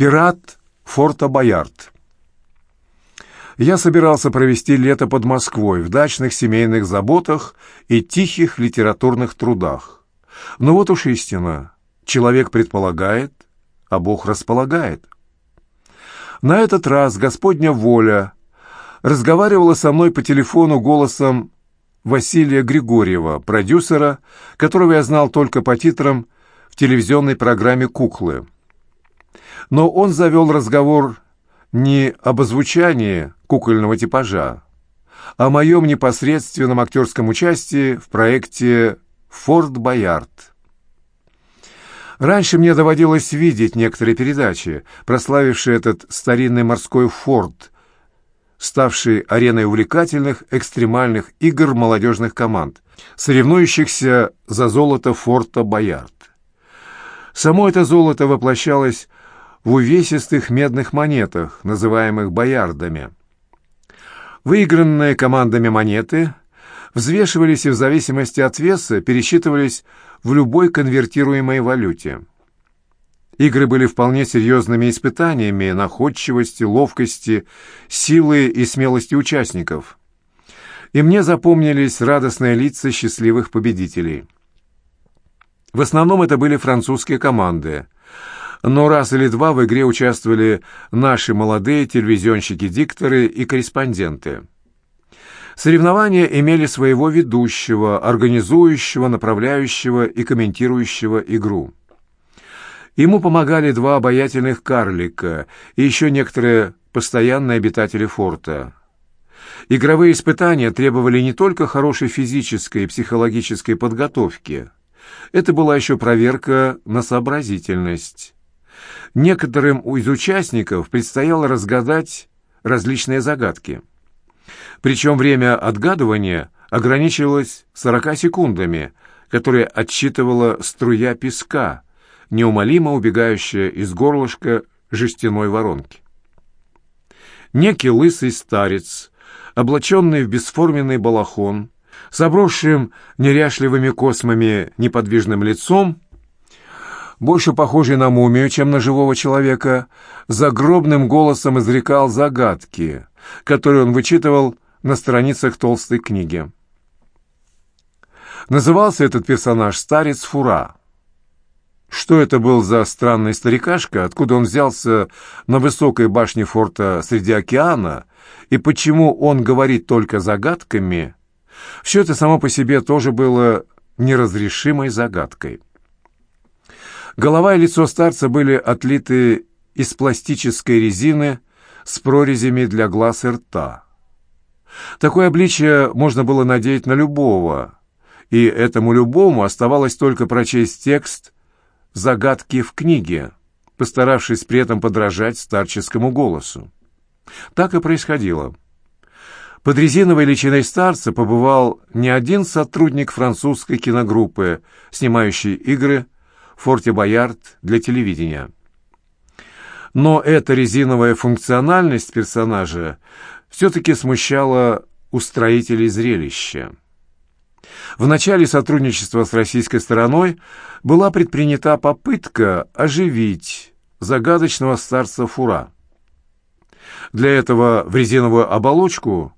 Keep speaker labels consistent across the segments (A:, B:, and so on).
A: Пират форта Боярд. Я собирался провести лето под Москвой в дачных семейных заботах и тихих литературных трудах. Но вот уж истина. Человек предполагает, а Бог располагает. На этот раз Господня воля разговаривала со мной по телефону голосом Василия Григорьева, продюсера, которого я знал только по титрам в телевизионной программе «Куклы». Но он завел разговор не об озвучании кукольного типажа, а о моем непосредственном актерском участии в проекте «Форт Боярд». Раньше мне доводилось видеть некоторые передачи, прославившие этот старинный морской форт, ставший ареной увлекательных экстремальных игр молодежных команд, соревнующихся за золото форта Боярд. Само это золото воплощалось в увесистых медных монетах, называемых боярдами. Выигранные командами монеты взвешивались и в зависимости от веса пересчитывались в любой конвертируемой валюте. Игры были вполне серьезными испытаниями находчивости, ловкости, силы и смелости участников. И мне запомнились радостные лица счастливых победителей. В основном это были французские команды – но раз или два в игре участвовали наши молодые телевизионщики-дикторы и корреспонденты. Соревнования имели своего ведущего, организующего, направляющего и комментирующего игру. Ему помогали два обаятельных карлика и еще некоторые постоянные обитатели форта. Игровые испытания требовали не только хорошей физической и психологической подготовки. Это была еще проверка на сообразительность. Некоторым из участников предстояло разгадать различные загадки. Причем время отгадывания ограничивалось 40 секундами, которые отсчитывала струя песка, неумолимо убегающая из горлышка жестяной воронки. Некий лысый старец, облаченный в бесформенный балахон, с обросшим неряшливыми космами неподвижным лицом, больше похожий на мумию, чем на живого человека, загробным голосом изрекал загадки, которые он вычитывал на страницах толстой книги. Назывался этот персонаж «Старец Фура». Что это был за странный старикашка, откуда он взялся на высокой башне форта среди океана, и почему он говорит только загадками, все это само по себе тоже было неразрешимой загадкой. Голова и лицо старца были отлиты из пластической резины с прорезями для глаз и рта. Такое обличие можно было надеть на любого, и этому любому оставалось только прочесть текст «Загадки в книге», постаравшись при этом подражать старческому голосу. Так и происходило. Под резиновой личиной старца побывал не один сотрудник французской киногруппы, снимающий игры форте Боярд для телевидения. Но эта резиновая функциональность персонажа все-таки смущала устроителей зрелища. В начале сотрудничества с российской стороной была предпринята попытка оживить загадочного старца Фура. Для этого в резиновую оболочку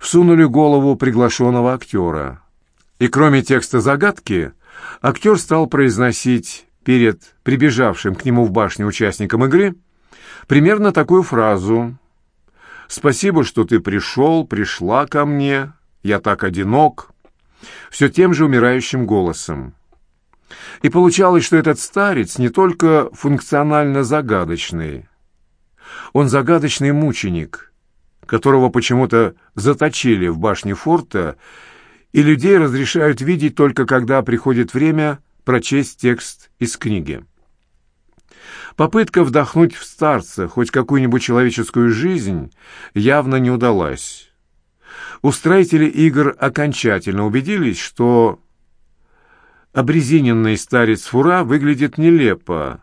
A: всунули голову приглашенного актера. И кроме текста загадки – актер стал произносить перед прибежавшим к нему в башню участником игры примерно такую фразу. «Спасибо, что ты пришел, пришла ко мне, я так одинок», все тем же умирающим голосом. И получалось, что этот старец не только функционально загадочный, он загадочный мученик, которого почему-то заточили в башне форта и людей разрешают видеть только когда приходит время прочесть текст из книги. Попытка вдохнуть в старца хоть какую-нибудь человеческую жизнь явно не удалась. Устроители игр окончательно убедились, что обрезиненный старец Фура выглядит нелепо,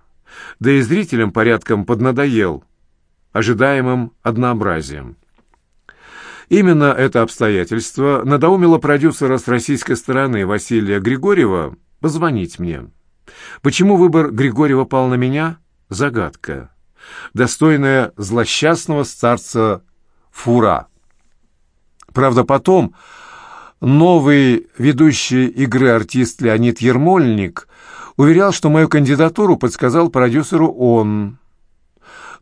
A: да и зрителям порядком поднадоел ожидаемым однообразием. Именно это обстоятельство надоумило продюсера с российской стороны Василия Григорьева позвонить мне. Почему выбор Григорьева пал на меня? Загадка. достойная злосчастного старца Фура. Правда, потом новый ведущий игры артист Леонид Ермольник уверял, что мою кандидатуру подсказал продюсеру он.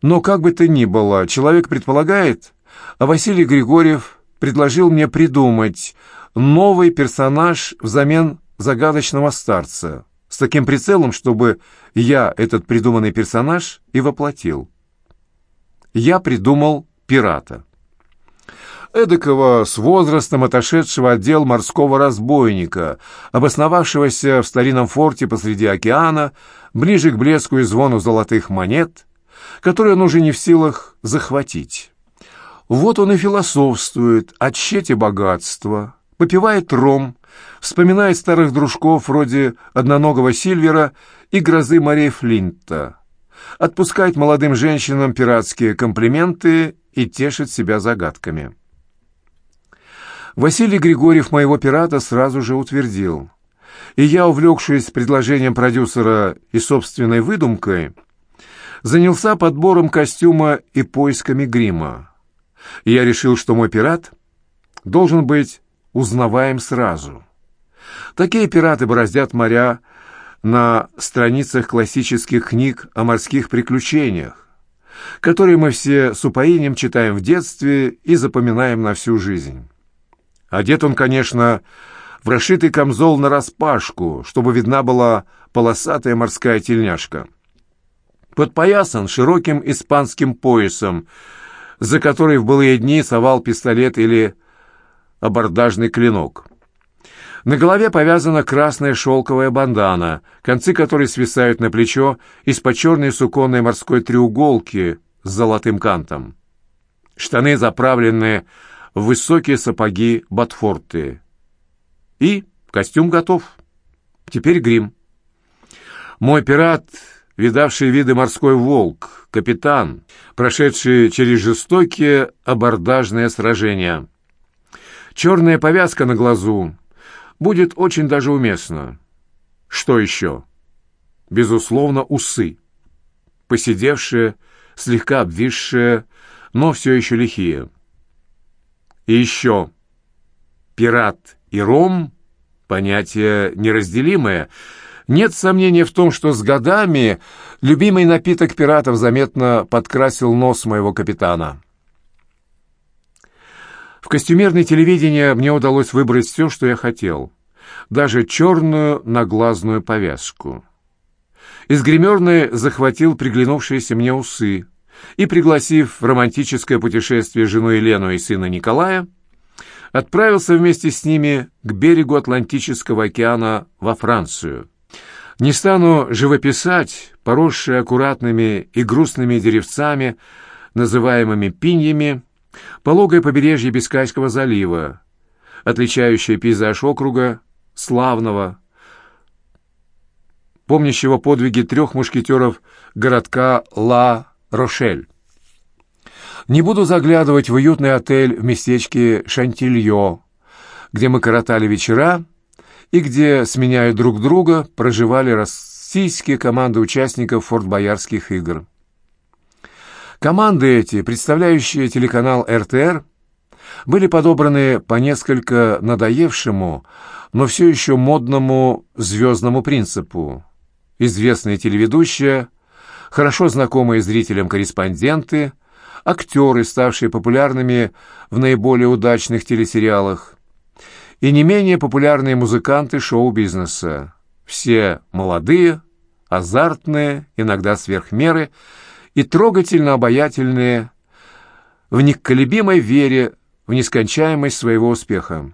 A: Но как бы то ни было, человек предполагает, а Василий Григорьев предложил мне придумать новый персонаж взамен загадочного старца, с таким прицелом, чтобы я этот придуманный персонаж и воплотил. Я придумал пирата. Эдакого с возрастом отошедшего отдел морского разбойника, обосновавшегося в старинном форте посреди океана, ближе к блеску и звону золотых монет, которые он уже не в силах захватить. Вот он и философствует о тщете богатства, попивает ром, вспоминает старых дружков вроде одноногого Сильвера и грозы морей Флинта, отпускает молодым женщинам пиратские комплименты и тешит себя загадками. Василий Григорьев моего пирата сразу же утвердил, и я, увлекшись предложением продюсера и собственной выдумкой, занялся подбором костюма и поисками грима. И я решил, что мой пират должен быть узнаваем сразу. Такие пираты бороздят моря на страницах классических книг о морских приключениях, которые мы все с упоением читаем в детстве и запоминаем на всю жизнь. Одет он, конечно, в расшитый камзол нараспашку, чтобы видна была полосатая морская тельняшка. Подпоясан широким испанским поясом, за который в былые дни совал пистолет или абордажный клинок. На голове повязана красная шелковая бандана, концы которой свисают на плечо из-под черной суконной морской треуголки с золотым кантом. Штаны заправлены в высокие сапоги Ботфорты. И костюм готов. Теперь грим. Мой пират, видавший виды морской волк, капитан, прошедший через жестокие абордажные сражения. Черная повязка на глазу будет очень даже уместна. Что еще? Безусловно, усы. Посидевшие, слегка обвисшие, но все еще лихие. И еще. Пират и ром — понятие неразделимое. Нет сомнения в том, что с годами любимый напиток пиратов заметно подкрасил нос моего капитана. В костюмерное телевидение мне удалось выбрать все, что я хотел. Даже черную наглазную повязку. Из гримерной захватил приглянувшиеся мне усы и, пригласив в романтическое путешествие жену Елену и сына Николая, отправился вместе с ними к берегу Атлантического океана во Францию. Не стану живописать поросшие аккуратными и грустными деревцами, называемыми пиньями, Пологое побережье Бискайского залива, отличающее пейзаж округа, славного, помнящего подвиги трех мушкетеров городка Ла-Рошель. Не буду заглядывать в уютный отель в местечке Шантильо, где мы коротали вечера и где, сменяя друг друга, проживали российские команды участников фортбоярских игр. Команды эти, представляющие телеканал РТР, были подобраны по несколько надоевшему, но все еще модному звездному принципу. Известные телеведущие, хорошо знакомые зрителям корреспонденты, актеры, ставшие популярными в наиболее удачных телесериалах, и не менее популярные музыканты шоу-бизнеса. Все молодые, азартные, иногда сверх меры – и трогательно обаятельные в неколебимой вере в нескончаемость своего успеха.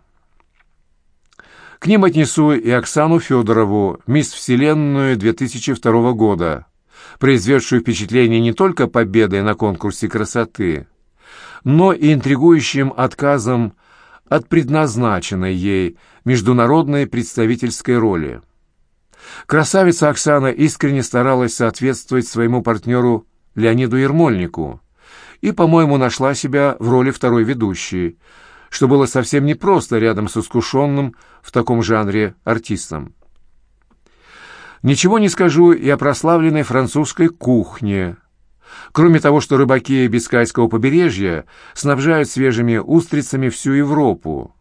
A: К ним отнесу и Оксану Федорову, мисс Вселенную 2002 года, произведшую впечатление не только победой на конкурсе красоты, но и интригующим отказом от предназначенной ей международной представительской роли. Красавица Оксана искренне старалась соответствовать своему партнеру Леониду Ермольнику и, по-моему, нашла себя в роли второй ведущей, что было совсем непросто рядом с искушенным в таком жанре артистом. Ничего не скажу и о прославленной французской кухне, Кроме того, что рыбаки Бискайского побережья снабжают свежими устрицами всю Европу.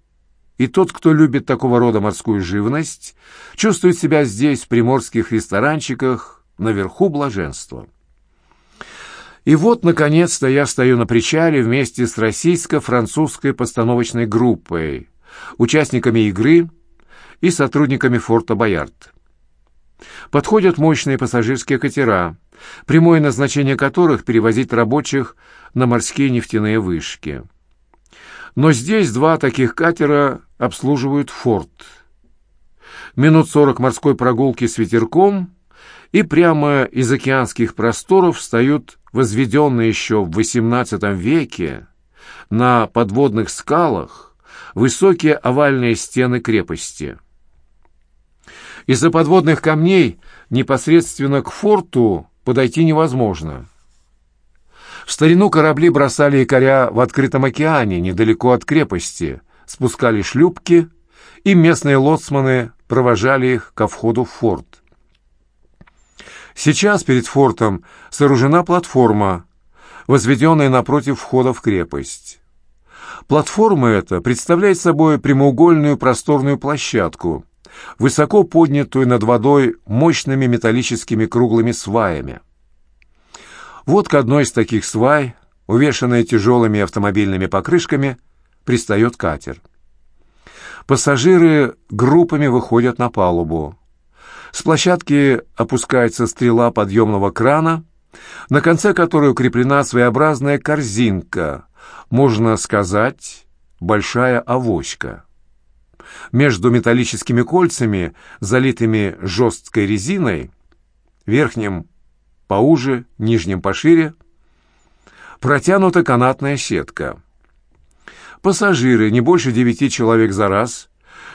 A: И тот, кто любит такого рода морскую живность, чувствует себя здесь, в приморских ресторанчиках, наверху блаженства. И вот, наконец-то, я стою на причале вместе с российско-французской постановочной группой, участниками игры и сотрудниками форта «Боярд». Подходят мощные пассажирские катера, прямое назначение которых – перевозить рабочих на морские нефтяные вышки. Но здесь два таких катера обслуживают форт. Минут сорок морской прогулки с ветерком, и прямо из океанских просторов встают возведенные еще в XVIII веке на подводных скалах высокие овальные стены крепости. Из-за подводных камней непосредственно к форту подойти невозможно. В старину корабли бросали якоря в открытом океане, недалеко от крепости, спускали шлюпки, и местные лоцманы провожали их ко входу в форт. Сейчас перед фортом сооружена платформа, возведенная напротив входа в крепость. Платформа эта представляет собой прямоугольную просторную площадку, высоко поднятую над водой мощными металлическими круглыми сваями. Вот к одной из таких свай, увешанной тяжелыми автомобильными покрышками, пристает катер. Пассажиры группами выходят на палубу. С площадки опускается стрела подъемного крана, на конце которой укреплена своеобразная корзинка, можно сказать, большая авоська. Между металлическими кольцами, залитыми жесткой резиной, верхним поуже, нижним пошире, протянута канатная сетка. Пассажиры, не больше девяти человек за раз,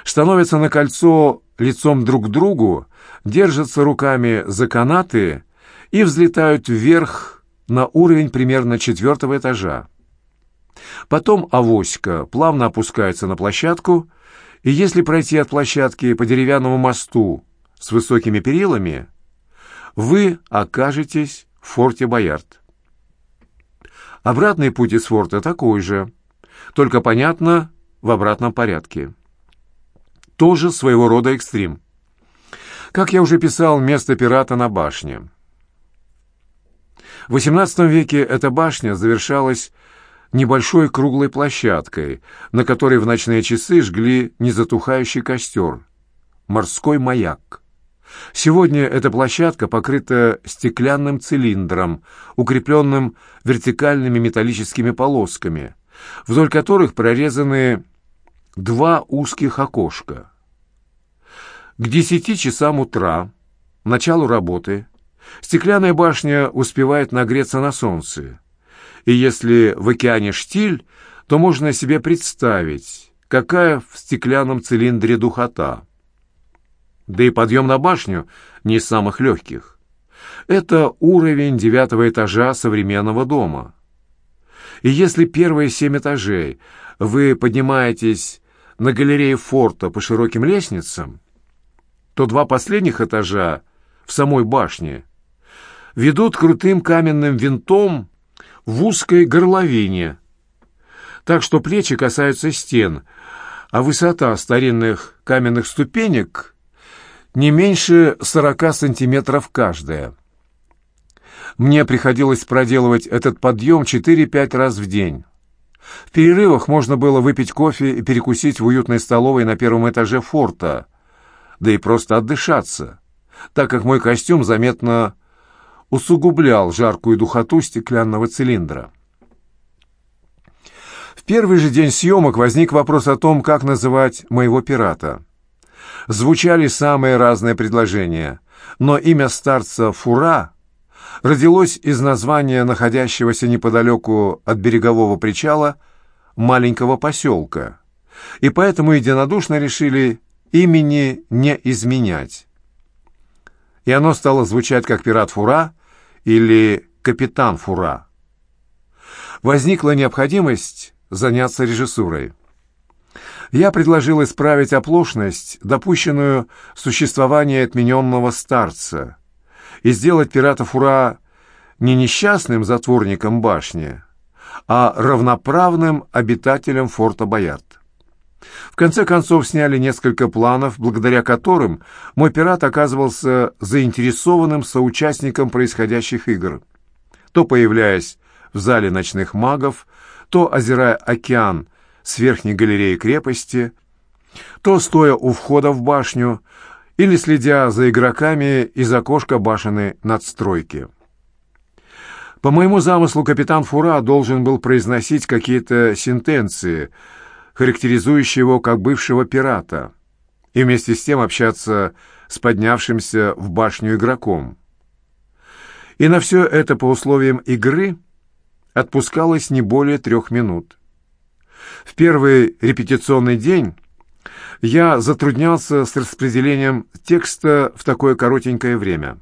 A: становятся на кольцо лицом друг к другу, держатся руками за канаты и взлетают вверх на уровень примерно четвертого этажа. Потом авоська плавно опускается на площадку, и если пройти от площадки по деревянному мосту с высокими перилами, вы окажетесь в форте Боярд. Обратный путь из форта такой же, только, понятно, в обратном порядке. Тоже своего рода экстрим. Как я уже писал, место пирата на башне. В XVIII веке эта башня завершалась небольшой круглой площадкой, на которой в ночные часы жгли незатухающий костер — морской маяк. Сегодня эта площадка покрыта стеклянным цилиндром, укрепленным вертикальными металлическими полосками, вдоль которых прорезаны два узких окошка. К десяти часам утра, началу работы, стеклянная башня успевает нагреться на солнце, и если в океане штиль, то можно себе представить, какая в стеклянном цилиндре духота. Да и подъем на башню не из самых легких. Это уровень девятого этажа современного дома. И если первые семь этажей вы поднимаетесь на галерее форта по широким лестницам, то два последних этажа в самой башне ведут крутым каменным винтом в узкой горловине, так что плечи касаются стен, а высота старинных каменных ступенек не меньше 40 сантиметров каждая. Мне приходилось проделывать этот подъем 4-5 раз в день. В перерывах можно было выпить кофе и перекусить в уютной столовой на первом этаже форта, да и просто отдышаться, так как мой костюм заметно усугублял жаркую духоту стеклянного цилиндра. В первый же день съемок возник вопрос о том, как называть моего пирата. Звучали самые разные предложения, но имя старца Фура родилось из названия находящегося неподалеку от берегового причала маленького поселка, и поэтому единодушно решили имени не изменять. И оно стало звучать как «Пират Фура» или «Капитан Фура». Возникла необходимость заняться режиссурой. Я предложил исправить оплошность, допущенную существование отмененного старца, и сделать пирата Фура не несчастным затворником башни, а равноправным обитателем форта Боярд. В конце концов сняли несколько планов, благодаря которым мой пират оказывался заинтересованным соучастником происходящих игр, то появляясь в зале ночных магов, то озирая океан с верхней галереи крепости, то стоя у входа в башню или следя за игроками из окошка башенной надстройки. По моему замыслу капитан Фура должен был произносить какие-то сентенции, характеризующие его как бывшего пирата, и вместе с тем общаться с поднявшимся в башню игроком. И на все это по условиям игры отпускалось не более трех минут. В первый репетиционный день я затруднялся с распределением текста в такое коротенькое время.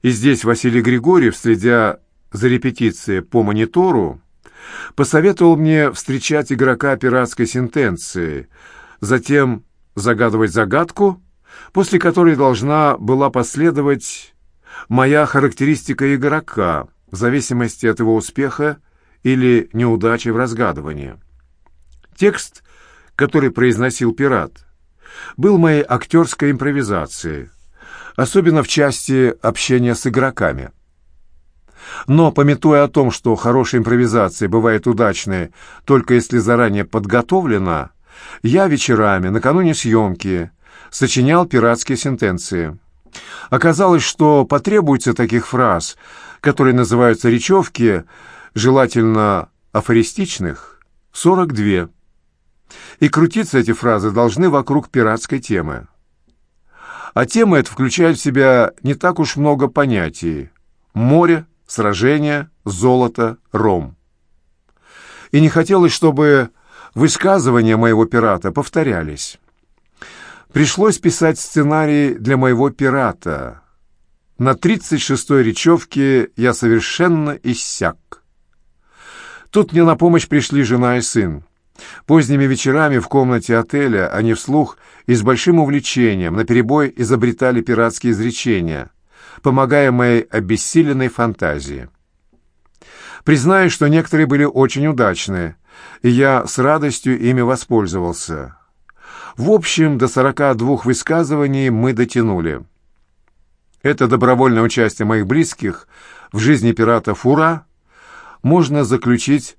A: И здесь Василий Григорьев, следя за репетицией по монитору, посоветовал мне встречать игрока пиратской сентенции, затем загадывать загадку, после которой должна была последовать моя характеристика игрока в зависимости от его успеха или неудачи в разгадывании. Текст, который произносил пират, был моей актерской импровизацией, особенно в части общения с игроками. Но, пометуя о том, что хорошая импровизация бывает удачной только если заранее подготовлена, я вечерами, накануне съемки, сочинял пиратские сентенции. Оказалось, что потребуется таких фраз, которые называются речевки, желательно афористичных, 42. И крутиться эти фразы должны вокруг пиратской темы. А тема эта включает в себя не так уж много понятий. Море, сражение, золото, ром. И не хотелось, чтобы высказывания моего пирата повторялись. Пришлось писать сценарий для моего пирата. На 36-й речевке я совершенно иссяк. Тут мне на помощь пришли жена и сын. Поздними вечерами в комнате отеля они вслух и с большим увлечением наперебой изобретали пиратские изречения, помогая моей обессиленной фантазии. Признаю, что некоторые были очень удачные, и я с радостью ими воспользовался. В общем, до 42 высказываний мы дотянули. Это добровольное участие моих близких в жизни пирата Фура можно заключить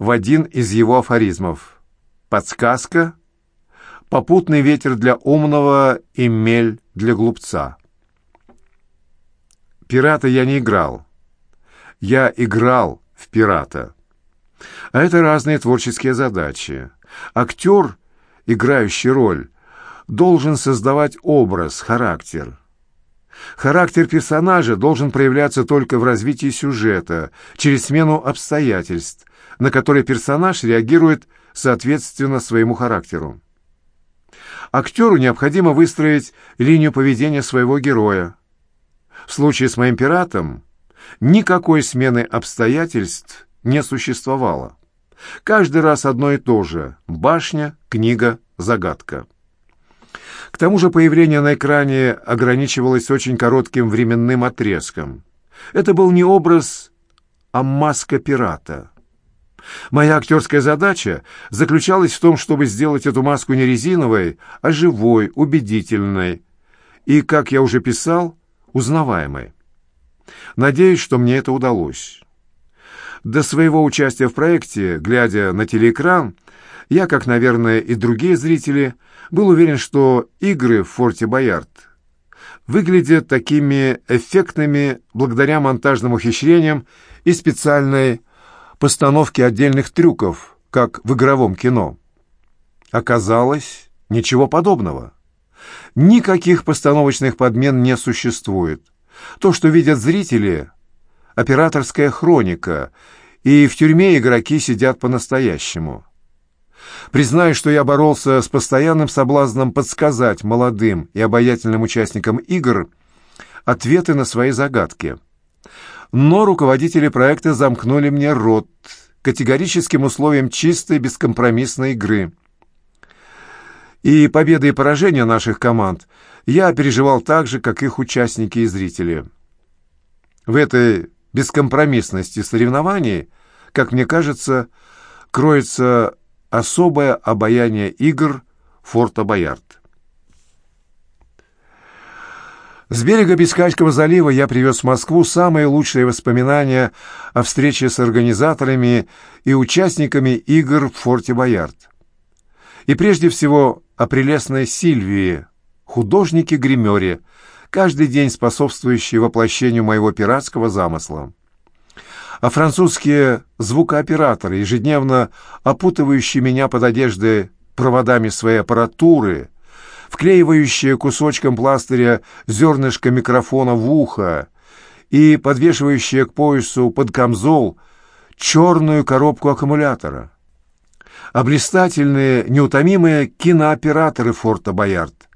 A: в один из его афоризмов. Подсказка — попутный ветер для умного и мель для глупца. Пирата я не играл. Я играл в пирата. А это разные творческие задачи. Актер, играющий роль, должен создавать образ, характер. Характер персонажа должен проявляться только в развитии сюжета, через смену обстоятельств, на которые персонаж реагирует соответственно своему характеру. Актеру необходимо выстроить линию поведения своего героя. В случае с моим пиратом никакой смены обстоятельств не существовало. Каждый раз одно и то же – башня, книга, загадка. К тому же появление на экране ограничивалось очень коротким временным отрезком. Это был не образ, а маска пирата. Моя актерская задача заключалась в том, чтобы сделать эту маску не резиновой, а живой, убедительной и, как я уже писал, узнаваемой. Надеюсь, что мне это удалось. До своего участия в проекте, глядя на телеэкран, я, как, наверное, и другие зрители, был уверен, что игры в «Форте Боярд» выглядят такими эффектными благодаря монтажным ухищрениям и специальной постановки отдельных трюков, как в игровом кино. Оказалось, ничего подобного. Никаких постановочных подмен не существует. То, что видят зрители – операторская хроника, и в тюрьме игроки сидят по-настоящему. Признаю, что я боролся с постоянным соблазном подсказать молодым и обаятельным участникам игр ответы на свои загадки – но руководители проекта замкнули мне рот категорическим условием чистой бескомпромиссной игры. И победы и поражения наших команд я переживал так же, как их участники и зрители. В этой бескомпромиссности соревнований, как мне кажется, кроется особое обаяние игр форта Боярд. С берега Бискайского залива я привез в Москву самые лучшие воспоминания о встрече с организаторами и участниками игр в форте Боярд. И прежде всего о прелестной Сильвии, художнике-гримере, каждый день способствующей воплощению моего пиратского замысла. А французские звукооператоры, ежедневно опутывающие меня под одеждой проводами своей аппаратуры – вклеивающая кусочком пластыря зернышко микрофона в ухо и подвешивающая к поясу под камзол черную коробку аккумулятора. А неутомимые кинооператоры форта Боярд,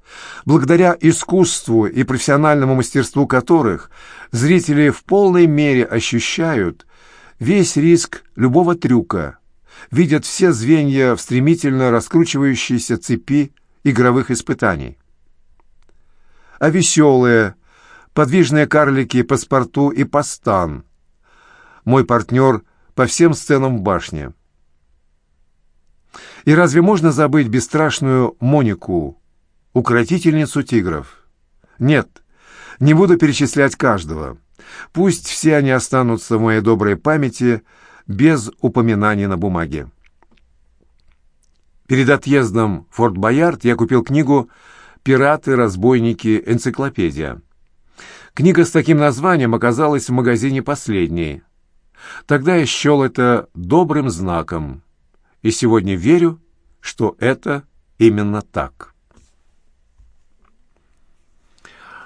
A: благодаря искусству и профессиональному мастерству которых зрители в полной мере ощущают весь риск любого трюка, видят все звенья в стремительно раскручивающейся цепи игровых испытаний. А веселые, подвижные карлики паспорту и постан. Мой партнер по всем сценам в башне. И разве можно забыть бесстрашную Монику, укротительницу тигров? Нет, не буду перечислять каждого. Пусть все они останутся в моей доброй памяти без упоминаний на бумаге. Перед отъездом в Форт Боярд я купил книгу «Пираты, разбойники, энциклопедия». Книга с таким названием оказалась в магазине последней. Тогда я счел это добрым знаком, и сегодня верю, что это именно так.